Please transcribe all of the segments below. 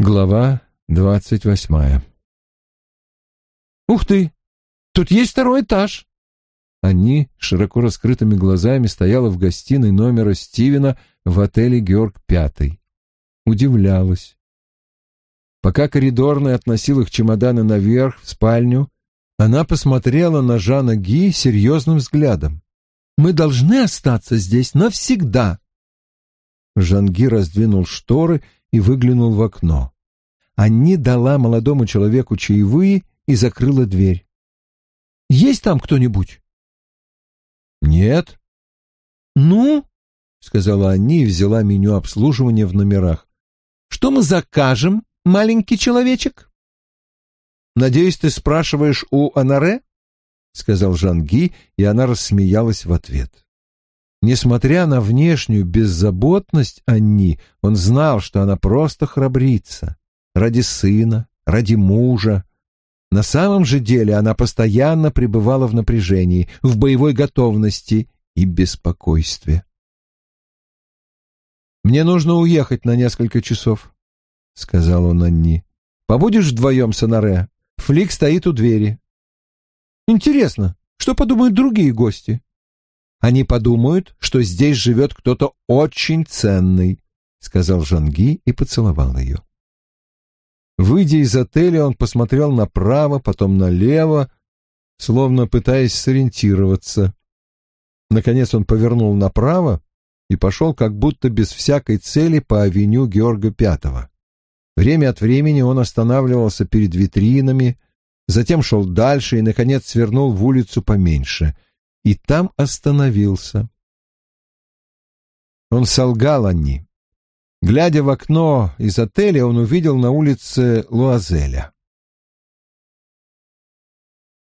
Глава двадцать восьмая «Ух ты! Тут есть второй этаж!» Они широко раскрытыми глазами стояла в гостиной номера Стивена в отеле «Георг Пятый». Удивлялась. Пока коридорный относил их чемоданы наверх, в спальню, она посмотрела на Жана Ги серьезным взглядом. «Мы должны остаться здесь навсегда!» Жанги раздвинул шторы и выглянул в окно. Анни дала молодому человеку чаевые и закрыла дверь. «Есть там кто-нибудь?» «Нет». «Ну?» — сказала Анни и взяла меню обслуживания в номерах. «Что мы закажем, маленький человечек?» «Надеюсь, ты спрашиваешь у Анаре?» — сказал Жанги, и она рассмеялась в ответ. Несмотря на внешнюю беззаботность Анни, он знал, что она просто храбрится. Ради сына, ради мужа. На самом же деле она постоянно пребывала в напряжении, в боевой готовности и беспокойстве. «Мне нужно уехать на несколько часов», — сказал он Анни. «Побудешь вдвоем с Анаре? Флик стоит у двери». «Интересно, что подумают другие гости?» Они подумают, что здесь живет кто-то очень ценный», — сказал Жанги и поцеловал ее. Выйдя из отеля, он посмотрел направо, потом налево, словно пытаясь сориентироваться. Наконец он повернул направо и пошел как будто без всякой цели по авеню Георга Пятого. Время от времени он останавливался перед витринами, затем шел дальше и, наконец, свернул в улицу поменьше — и там остановился. Он солгал Анни. Глядя в окно из отеля, он увидел на улице Луазеля.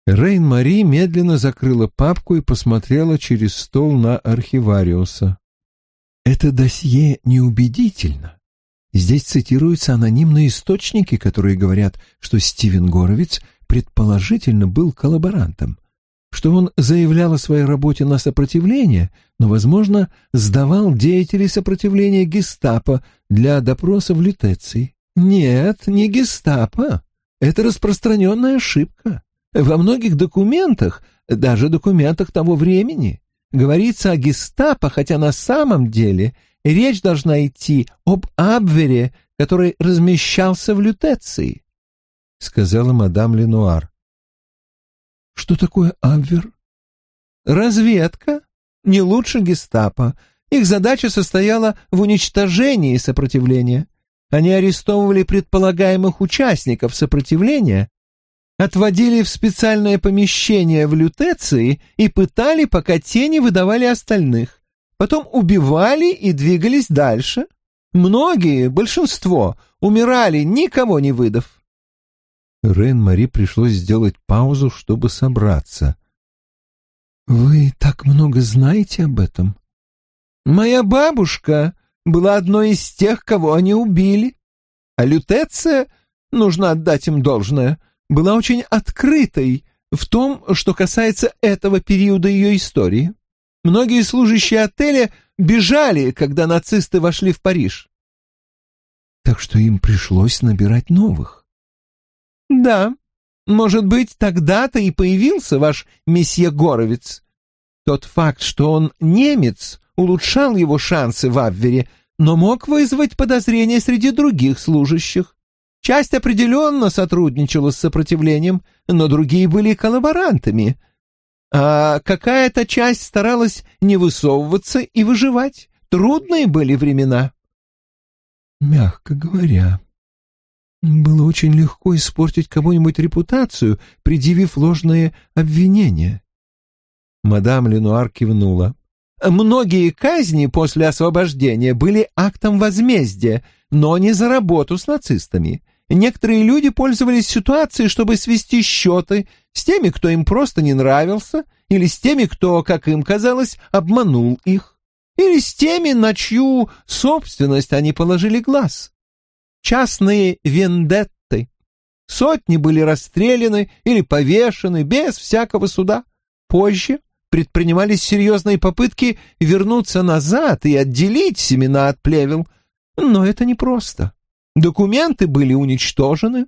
Рейн-Мари медленно закрыла папку и посмотрела через стол на архивариуса. «Это досье неубедительно. Здесь цитируются анонимные источники, которые говорят, что Стивен Горовиц предположительно был коллаборантом что он заявлял о своей работе на сопротивление, но, возможно, сдавал деятелей сопротивления гестапо для допроса в Лютеции. Нет, не гестапо. Это распространенная ошибка. Во многих документах, даже документах того времени, говорится о гестапо, хотя на самом деле речь должна идти об Абвере, который размещался в Лютеции, — сказала мадам Ленуар. Что такое Абвер? Разведка. Не лучше гестапо. Их задача состояла в уничтожении сопротивления. Они арестовывали предполагаемых участников сопротивления, отводили в специальное помещение в лютеции и пытали, пока те не выдавали остальных. Потом убивали и двигались дальше. Многие, большинство, умирали, никого не выдав. Рен-Мари пришлось сделать паузу, чтобы собраться. «Вы так много знаете об этом?» «Моя бабушка была одной из тех, кого они убили. А Лютеция, нужно отдать им должное, была очень открытой в том, что касается этого периода ее истории. Многие служащие отеля бежали, когда нацисты вошли в Париж. Так что им пришлось набирать новых. «Да, может быть, тогда-то и появился ваш месье Горовец. Тот факт, что он немец, улучшал его шансы в Абвере, но мог вызвать подозрения среди других служащих. Часть определенно сотрудничала с сопротивлением, но другие были коллаборантами. А какая-то часть старалась не высовываться и выживать. Трудные были времена. Мягко говоря, было очень легко испортить кому-нибудь репутацию, предъявив ложные обвинения. Мадам Ленуар кивнула. Многие казни после освобождения были актом возмездия, но не за работу с нацистами. Некоторые люди пользовались ситуацией, чтобы свести счеты с теми, кто им просто не нравился, или с теми, кто, как им казалось, обманул их, или с теми, на чью собственность они положили глаз частные вендетты. Сотни были расстреляны или повешены без всякого суда. Позже предпринимались серьезные попытки вернуться назад и отделить семена от плевел. Но это непросто. Документы были уничтожены,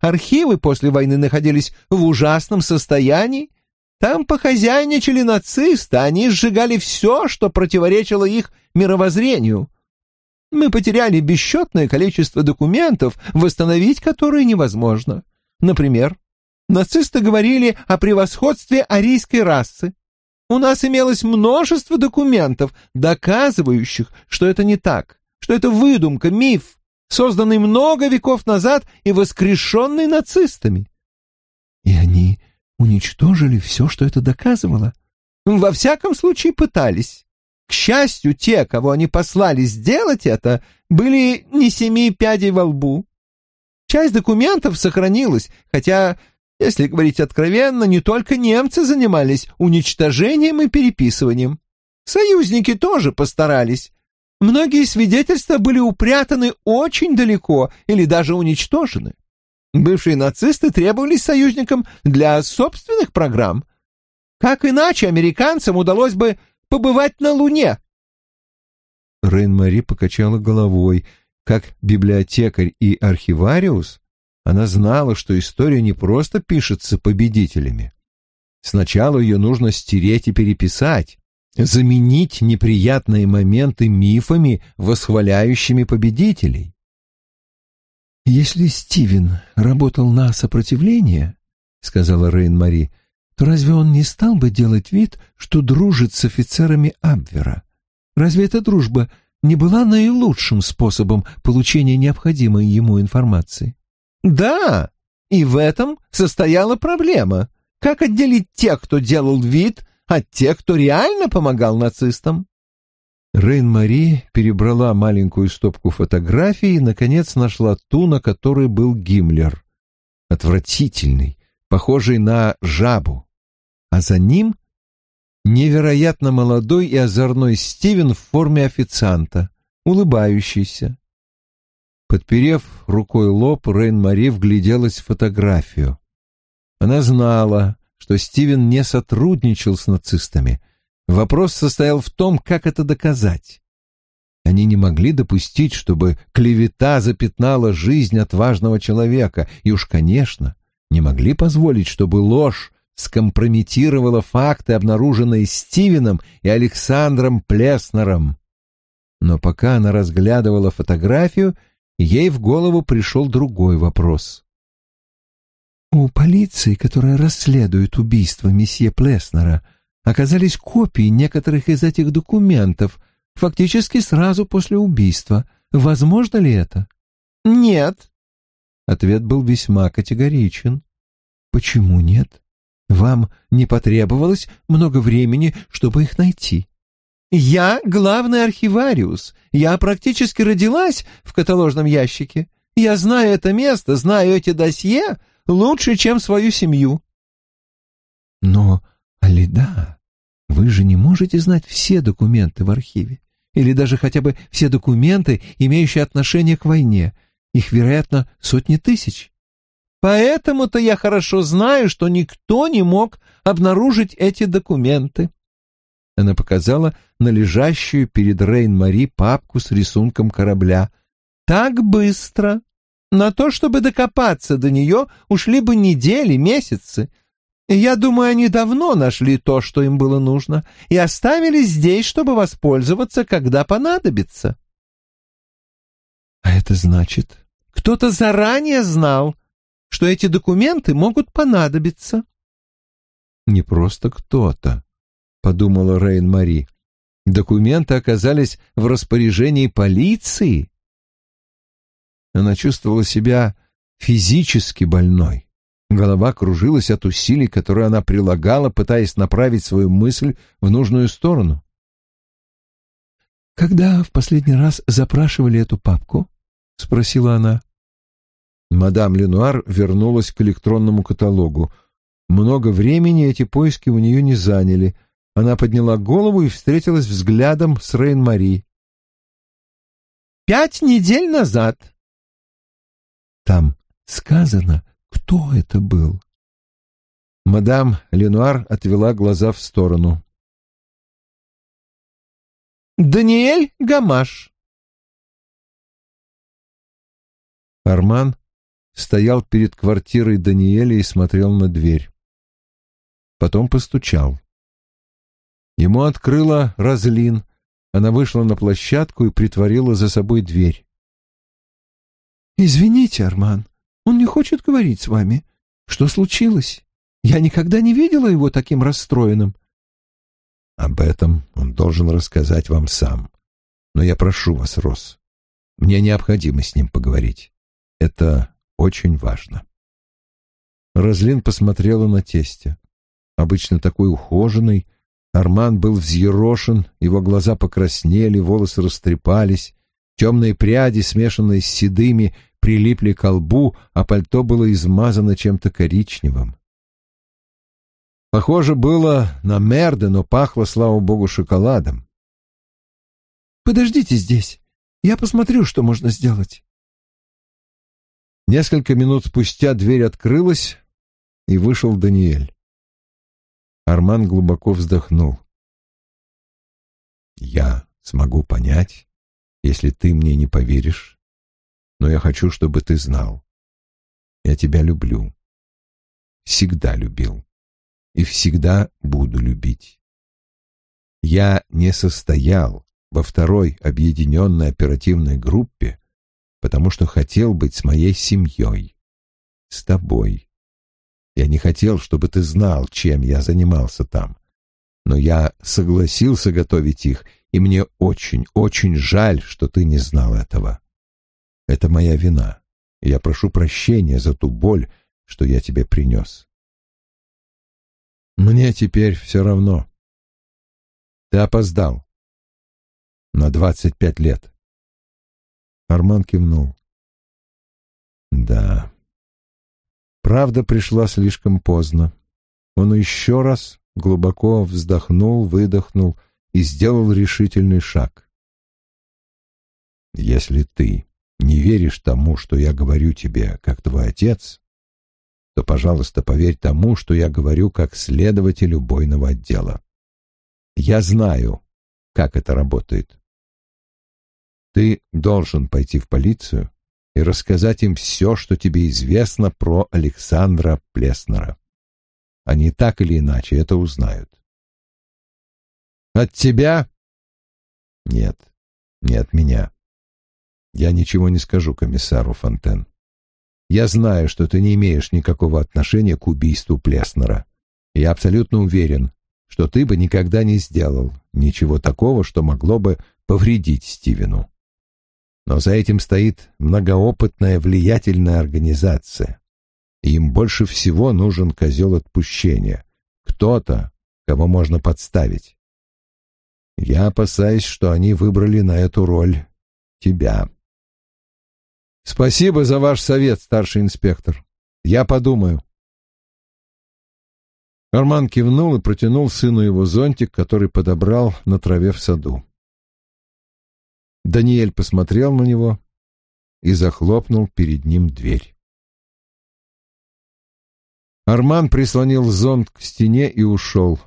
архивы после войны находились в ужасном состоянии, там похозяйничали нацисты, они сжигали все, что противоречило их мировоззрению. Мы потеряли бесчетное количество документов, восстановить которые невозможно. Например, нацисты говорили о превосходстве арийской расы. У нас имелось множество документов, доказывающих, что это не так, что это выдумка, миф, созданный много веков назад и воскрешенный нацистами. И они уничтожили все, что это доказывало. Во всяком случае, пытались. К счастью, те, кого они послали сделать это, были не семи пядей во лбу. Часть документов сохранилась, хотя, если говорить откровенно, не только немцы занимались уничтожением и переписыванием. Союзники тоже постарались. Многие свидетельства были упрятаны очень далеко или даже уничтожены. Бывшие нацисты требовались союзникам для собственных программ. Как иначе американцам удалось бы побывать на Луне?» Рейн-Мари покачала головой. Как библиотекарь и архивариус, она знала, что история не просто пишется победителями. Сначала ее нужно стереть и переписать, заменить неприятные моменты мифами, восхваляющими победителей. «Если Стивен работал на сопротивление, — сказала Рейн-Мари, — то разве он не стал бы делать вид, что дружит с офицерами Абвера? Разве эта дружба не была наилучшим способом получения необходимой ему информации? Да, и в этом состояла проблема. Как отделить тех, кто делал вид, от тех, кто реально помогал нацистам? Рейн-Мари перебрала маленькую стопку фотографий и, наконец, нашла ту, на которой был Гиммлер. Отвратительный, похожий на жабу. А за ним невероятно молодой и озорной Стивен в форме официанта, улыбающийся. Подперев рукой лоб, Рейн-Мари вгляделась в фотографию. Она знала, что Стивен не сотрудничал с нацистами — Вопрос состоял в том, как это доказать. Они не могли допустить, чтобы клевета запятнала жизнь отважного человека, и уж, конечно, не могли позволить, чтобы ложь скомпрометировала факты, обнаруженные Стивеном и Александром Плеснером. Но пока она разглядывала фотографию, ей в голову пришел другой вопрос. «У полиции, которая расследует убийство месье Плеснера, оказались копии некоторых из этих документов, фактически сразу после убийства. Возможно ли это? Нет. Ответ был весьма категоричен. Почему нет? Вам не потребовалось много времени, чтобы их найти. Я главный архивариус. Я практически родилась в каталожном ящике. Я знаю это место, знаю эти досье лучше, чем свою семью. Но Алида, вы же не можете знать все документы в архиве. Или даже хотя бы все документы, имеющие отношение к войне. Их, вероятно, сотни тысяч. Поэтому-то я хорошо знаю, что никто не мог обнаружить эти документы. Она показала на лежащую перед Рейн-Мари папку с рисунком корабля. Так быстро. На то, чтобы докопаться до нее, ушли бы недели, месяцы. Я думаю, они давно нашли то, что им было нужно, и оставили здесь, чтобы воспользоваться, когда понадобится. А это значит, кто-то заранее знал, что эти документы могут понадобиться. Не просто кто-то, подумала Рейн-Мари. Документы оказались в распоряжении полиции. Она чувствовала себя физически больной. Голова кружилась от усилий, которые она прилагала, пытаясь направить свою мысль в нужную сторону. «Когда в последний раз запрашивали эту папку?» — спросила она. Мадам Ленуар вернулась к электронному каталогу. Много времени эти поиски у нее не заняли. Она подняла голову и встретилась взглядом с Рейн-Мари. «Пять недель назад». «Там сказано, кто это был? Мадам Ленуар отвела глаза в сторону. «Даниэль Гамаш», Арман стоял перед квартирой Даниэля и смотрел на дверь. Потом постучал. Ему открыла Разлин. Она вышла на площадку и притворила за собой дверь. «Извините, Арман, он не хочет говорить с вами. Что случилось? Я никогда не видела его таким расстроенным». «Об этом он должен рассказать вам сам. Но я прошу вас, Рос, мне необходимо с ним поговорить. Это очень важно». Розлин посмотрела на тестя. Обычно такой ухоженный, Арман был взъерошен, его глаза покраснели, волосы растрепались, темные пряди, смешанные с седыми, прилипли к лбу, а пальто было измазано чем-то коричневым. Похоже было на мерды, но пахло, слава богу, шоколадом. «Подождите здесь, я посмотрю, что можно сделать». Несколько минут спустя дверь открылась, и вышел Даниэль. Арман глубоко вздохнул. «Я смогу понять, если ты мне не поверишь, но я хочу, чтобы ты знал. Я тебя люблю. Всегда любил. И всегда буду любить. Я не состоял во второй объединенной оперативной группе, потому что хотел быть с моей семьей, с тобой. Я не хотел, чтобы ты знал, чем я занимался там. Но я согласился готовить их, и мне очень, очень жаль, что ты не знал этого. Это моя вина, и я прошу прощения за ту боль, что я тебе принес. Мне теперь все равно. Ты опоздал. На двадцать пять лет. Арман кивнул. Да, Правда пришла слишком поздно. Он еще раз глубоко вздохнул, выдохнул и сделал решительный шаг. «Если ты не веришь тому, что я говорю тебе, как твой отец, то, пожалуйста, поверь тому, что я говорю как следователь убойного отдела. Я знаю, как это работает. Ты должен пойти в полицию и рассказать им все, что тебе известно про Александра Плеснера. Они так или иначе это узнают. От тебя? Нет, не от меня. Я ничего не скажу комиссару Фонтен. Я знаю, что ты не имеешь никакого отношения к убийству Плеснера. Я абсолютно уверен, что ты бы никогда не сделал ничего такого, что могло бы повредить Стивену. Но за этим стоит многоопытная влиятельная организация. Им больше всего нужен козел отпущения. Кто-то, кого можно подставить. Я опасаюсь, что они выбрали на эту роль тебя. Спасибо за ваш совет, старший инспектор. Я подумаю. Арман кивнул и протянул сыну его зонтик, который подобрал на траве в саду. Даниэль посмотрел на него и захлопнул перед ним дверь. Арман прислонил зонт к стене и ушел.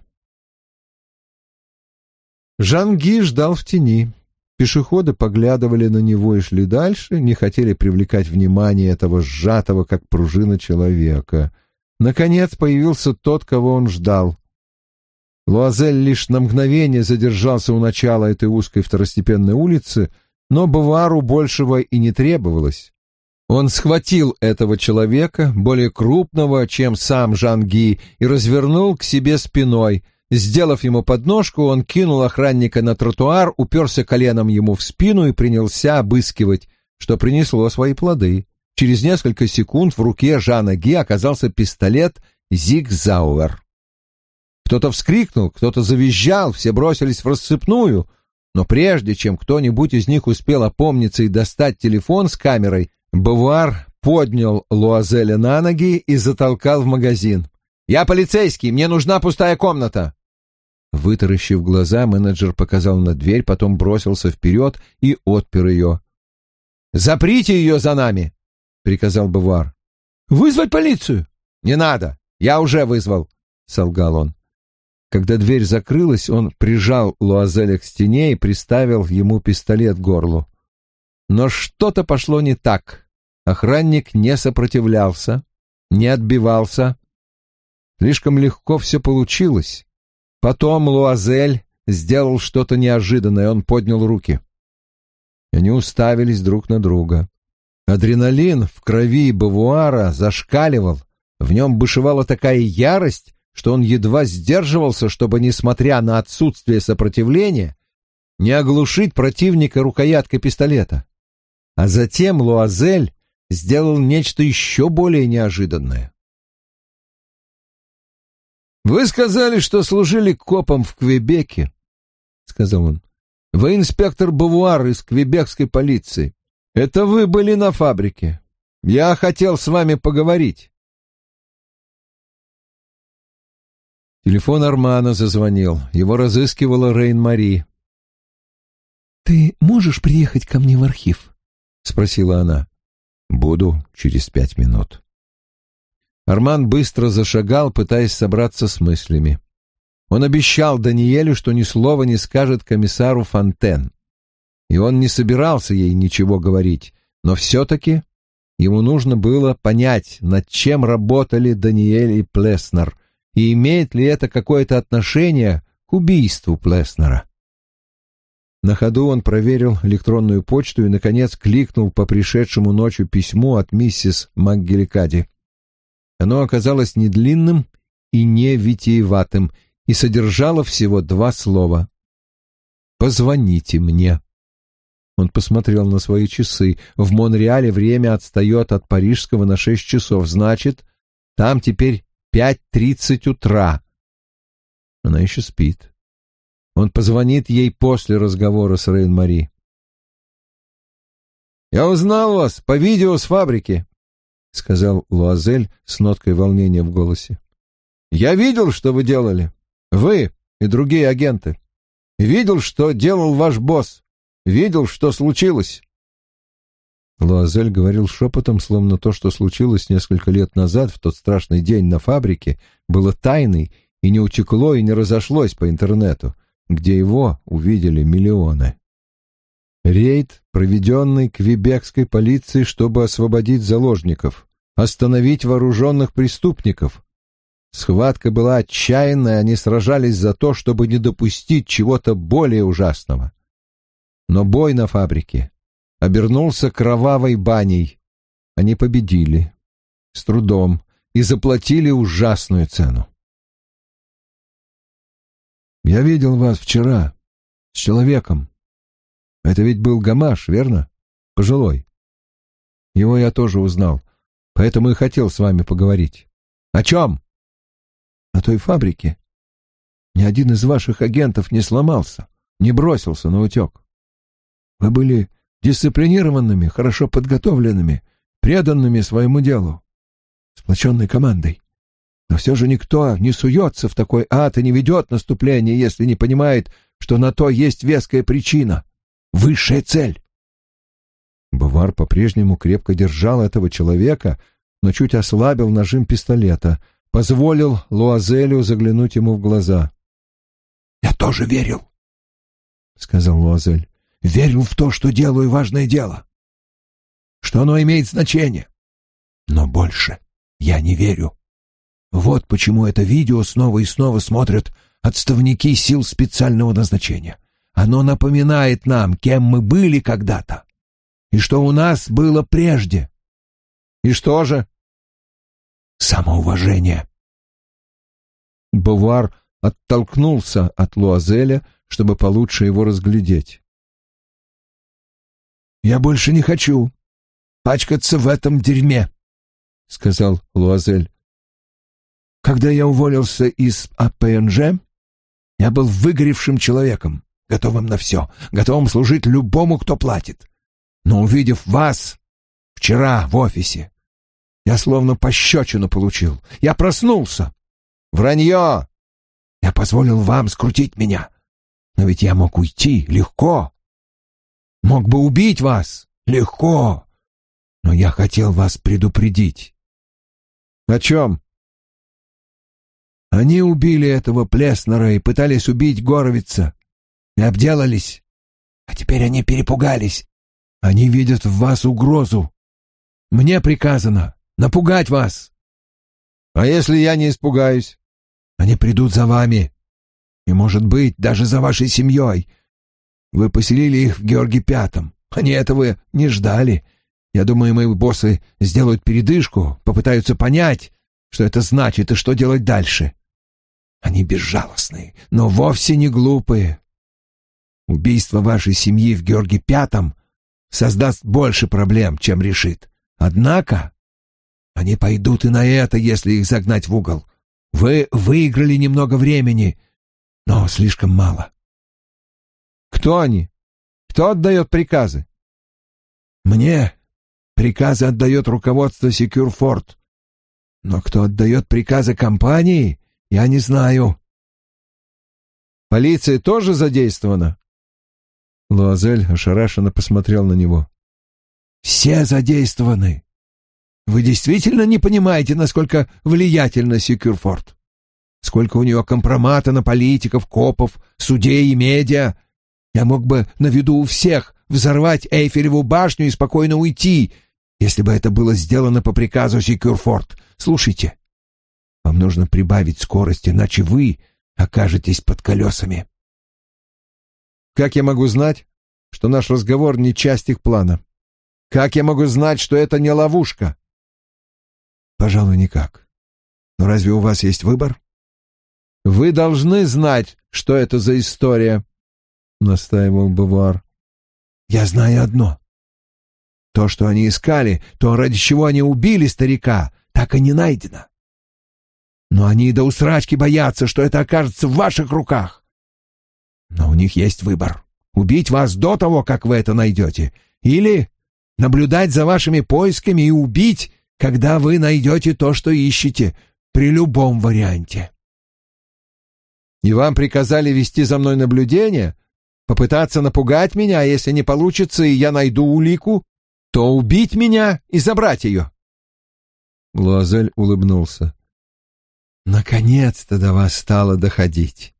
Жанги ждал в тени. Пешеходы поглядывали на него и шли дальше, не хотели привлекать внимание этого сжатого, как пружина человека. Наконец появился тот, кого он ждал. Луазель лишь на мгновение задержался у начала этой узкой второстепенной улицы, но Бавару большего и не требовалось. Он схватил этого человека, более крупного, чем сам Жанги, и развернул к себе спиной. Сделав ему подножку, он кинул охранника на тротуар, уперся коленом ему в спину и принялся обыскивать, что принесло свои плоды. Через несколько секунд в руке Жана Ги оказался пистолет «Зигзауэр». Кто-то вскрикнул, кто-то завизжал, все бросились в рассыпную, но прежде чем кто-нибудь из них успел опомниться и достать телефон с камерой, Бавуар поднял Луазеля на ноги и затолкал в магазин. «Я полицейский, мне нужна пустая комната!» Вытаращив глаза, менеджер показал на дверь, потом бросился вперед и отпер ее. «Заприте ее за нами!» — приказал Бавуар. «Вызвать полицию!» «Не надо, я уже вызвал!» — солгал он. Когда дверь закрылась, он прижал Луазеля к стене и приставил ему пистолет к горлу. Но что-то пошло не так. охранник не сопротивлялся, не отбивался. Слишком легко все получилось. Потом Луазель сделал что-то неожиданное, он поднял руки. Они уставились друг на друга. Адреналин в крови Бавуара зашкаливал, в нем бушевала такая ярость, что он едва сдерживался, чтобы, несмотря на отсутствие сопротивления, не оглушить противника рукояткой пистолета. А затем Луазель сделал нечто еще более неожиданное. «Вы сказали, что служили копом в Квебеке», — сказал он. «Вы инспектор Бавуар из квебекской полиции. Это вы были на фабрике. Я хотел с вами поговорить». Телефон Армана зазвонил. Его разыскивала Рейн-Мари. «Ты можешь приехать ко мне в архив?» — спросила она. «Буду через пять минут». Арман быстро зашагал, пытаясь собраться с мыслями. Он обещал Даниэлю, что ни слова не скажет комиссару Фонтен. И он не собирался ей ничего говорить, но все-таки ему нужно было понять, над чем работали Даниэль и Плеснер, и имеет ли это какое-то отношение к убийству Плеснера. На ходу он проверил электронную почту и, наконец, кликнул по пришедшему ночью письму от миссис МакГеликади. Оно оказалось не длинным и не витиеватым и содержало всего два слова. «Позвоните мне». Он посмотрел на свои часы. В Монреале время отстает от парижского на шесть часов. Значит, там теперь пять тридцать утра. Она еще спит. Он позвонит ей после разговора с Рейн-Мари. «Я узнал вас по видео с фабрики», — сказал Луазель с ноткой волнения в голосе. «Я видел, что вы делали. Вы и другие агенты. Видел, что делал ваш босс. Видел, что случилось». Луазель говорил шепотом, словно то, что случилось несколько лет назад, в тот страшный день на фабрике, было тайной и не утекло и не разошлось по интернету, где его увидели миллионы. Рейд, проведенный квебекской полицией, чтобы освободить заложников, остановить вооруженных преступников. Схватка была отчаянная, они сражались за то, чтобы не допустить чего-то более ужасного. Но бой на фабрике обернулся кровавой баней. Они победили, с трудом, и заплатили ужасную цену. «Я видел вас вчера с человеком», это ведь был Гамаш, верно? Пожилой. Его я тоже узнал, поэтому и хотел с вами поговорить. О чем? О той фабрике. Ни один из ваших агентов не сломался, не бросился на утек. Вы были дисциплинированными, хорошо подготовленными, преданными своему делу, сплоченной командой. Но все же никто не суется в такой ад и не ведет наступление, если не понимает, что на то есть веская причина высшая цель. Бавар по-прежнему крепко держал этого человека, но чуть ослабил нажим пистолета, позволил Луазелю заглянуть ему в глаза. «Я тоже верил», — сказал Луазель. «Верил в то, что делаю важное дело, что оно имеет значение. Но больше я не верю. Вот почему это видео снова и снова смотрят отставники сил специального назначения. Оно напоминает нам, кем мы были когда-то, и что у нас было прежде. И что же? Самоуважение. Бувар оттолкнулся от Луазеля, чтобы получше его разглядеть. «Я больше не хочу пачкаться в этом дерьме», — сказал Луазель. «Когда я уволился из АПНЖ, я был выгоревшим человеком готовым на все, готовым служить любому, кто платит. Но увидев вас вчера в офисе, я словно пощечину получил. Я проснулся. Вранье! Я позволил вам скрутить меня. Но ведь я мог уйти легко. Мог бы убить вас легко. Но я хотел вас предупредить. О чем? Они убили этого Плеснера и пытались убить Горовица и обделались. А теперь они перепугались. Они видят в вас угрозу. Мне приказано напугать вас. А если я не испугаюсь? Они придут за вами. И, может быть, даже за вашей семьей. Вы поселили их в Георге Пятом. Они этого не ждали. Я думаю, мои боссы сделают передышку, попытаются понять, что это значит и что делать дальше. Они безжалостные, но вовсе не глупые. Убийство вашей семьи в Георге Пятом создаст больше проблем, чем решит. Однако они пойдут и на это, если их загнать в угол. Вы выиграли немного времени, но слишком мало. Кто они? Кто отдает приказы? Мне приказы отдает руководство Секюрфорд. Но кто отдает приказы компании, я не знаю. Полиция тоже задействована? Луазель ошарашенно посмотрел на него. Все задействованы. Вы действительно не понимаете, насколько влиятельна Секюрфорд? Сколько у нее компромата на политиков, копов, судей и медиа? Я мог бы на виду у всех взорвать Эйфелеву башню и спокойно уйти, если бы это было сделано по приказу Секюрфорд. Слушайте, вам нужно прибавить скорость, иначе вы окажетесь под колесами. Как я могу знать, что наш разговор не часть их плана? Как я могу знать, что это не ловушка? Пожалуй, никак. Но разве у вас есть выбор? Вы должны знать, что это за история, настаивал Бавар. Я знаю одно. То, что они искали, то, ради чего они убили старика, так и не найдено. Но они до усрачки боятся, что это окажется в ваших руках. Но у них есть выбор. Убить вас до того, как вы это найдете, или наблюдать за вашими поисками и убить, когда вы найдете то, что ищете, при любом варианте. И вам приказали вести за мной наблюдение, попытаться напугать меня, а если не получится, и я найду улику, то убить меня и забрать ее. Луазель улыбнулся. Наконец-то до вас стало доходить.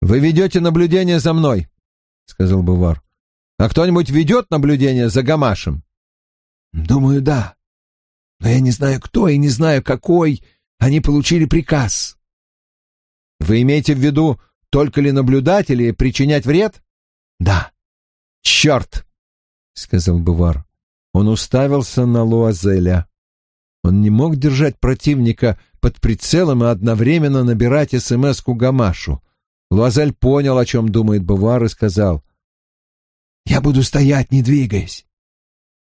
Вы ведете наблюдение за мной, сказал Бувар. А кто-нибудь ведет наблюдение за Гамашем? Думаю, да. Но я не знаю, кто и не знаю, какой. Они получили приказ. Вы имеете в виду только ли наблюдать или причинять вред? Да. Черт, сказал Бувар. Он уставился на Луазеля. Он не мог держать противника под прицелом и одновременно набирать СМС-ку Гамашу. Луазель понял, о чем думает Бувар, и сказал. «Я буду стоять, не двигаясь».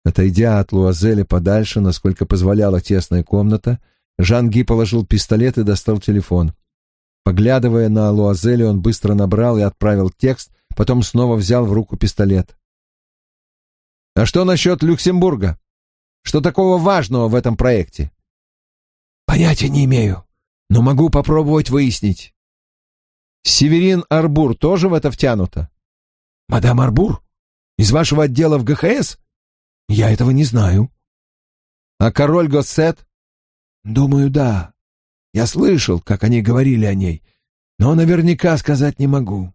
Отойдя от Луазеля подальше, насколько позволяла тесная комната, Жанги положил пистолет и достал телефон. Поглядывая на Луазеля, он быстро набрал и отправил текст, потом снова взял в руку пистолет. А что насчет Люксембурга? Что такого важного в этом проекте? Понятия не имею, но могу попробовать выяснить. Северин Арбур тоже в это втянута? Мадам Арбур? Из вашего отдела в ГХС? Я этого не знаю. А король Госсет? Думаю, да. Я слышал, как они говорили о ней, но наверняка сказать не могу.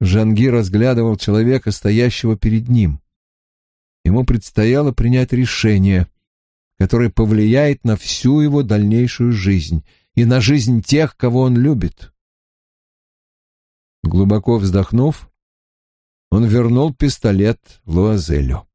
Жанги разглядывал человека, стоящего перед ним ему предстояло принять решение, которое повлияет на всю его дальнейшую жизнь и на жизнь тех, кого он любит. Глубоко вздохнув, он вернул пистолет Луазелю.